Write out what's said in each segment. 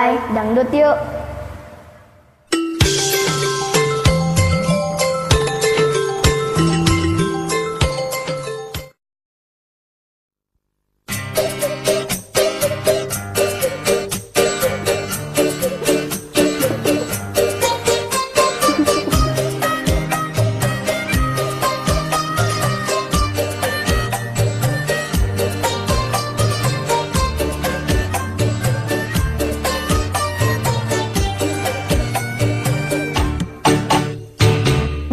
bye. Dangdut yuk.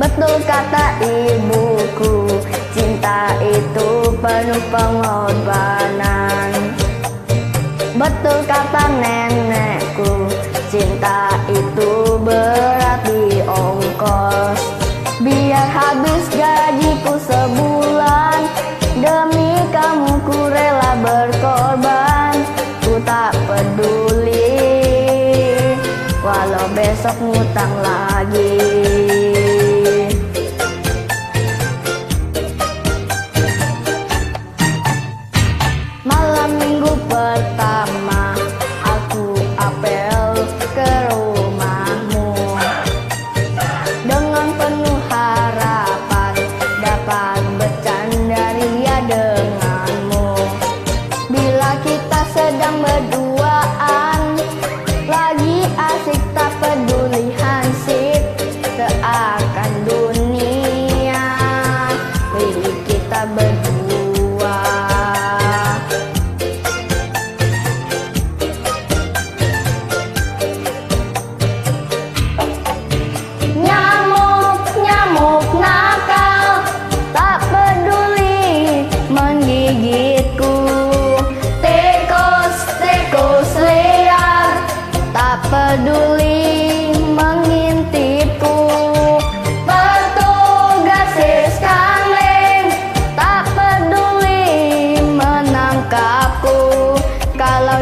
Betul kata ibuku, cinta itu penuh pengorbanan. Betul kata nenekku, cinta itu berarti ongkos. Biar habis gajiku sebulan, demi kamu ku rela berkorban. Ku tak peduli, walau besok ngutang lagi. Berduaan Lagi asik tak peduli hansip Seakan dunia. Milik kita berdua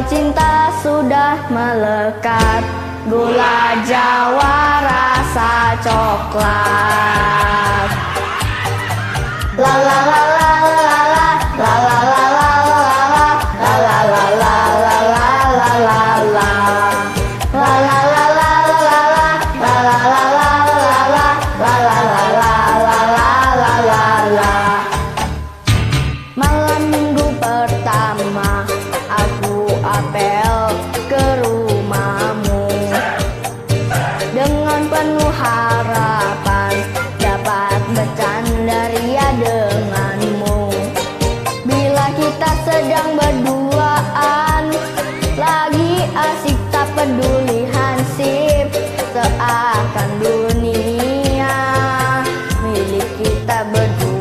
cinta sudah melekat. Gula jawa rasa coklat. La la la tak berdua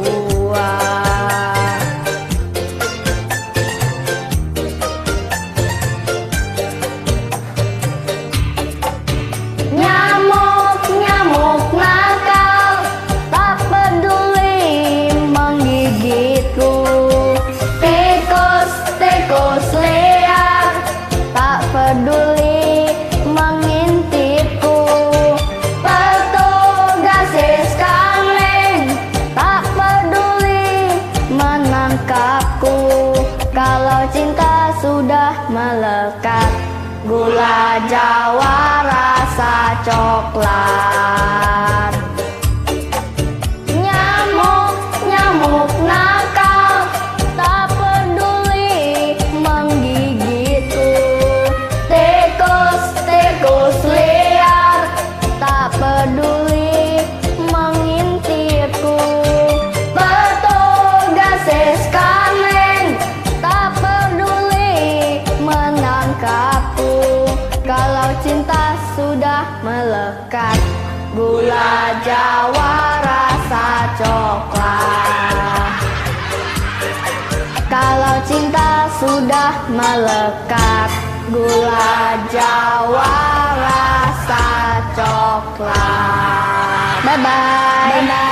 jawa rasa coklat melekat Gula jawa rasa coklat. Kalau cinta sudah melekat Gula jawa rasa coklat. Bye bye, bye, -bye.